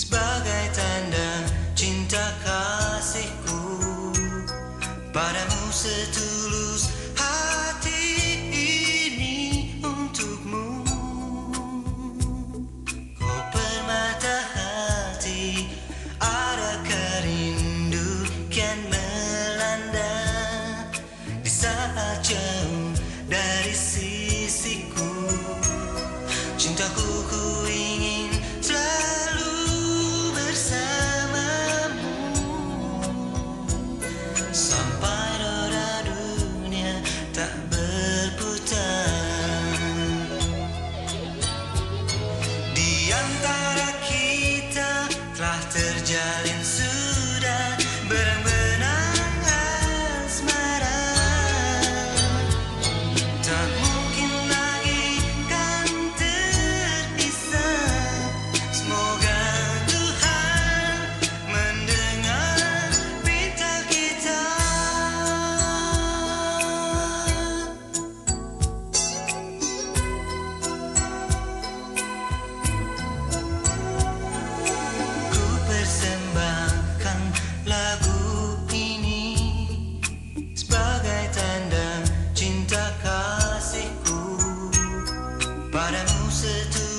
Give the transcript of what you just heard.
sebagai tanda cinta kasihku. Padamu setulus hati ini untukmu. Kau permata hati ada kerindu kian melanda. Di saat jauh dari sini padamu setulus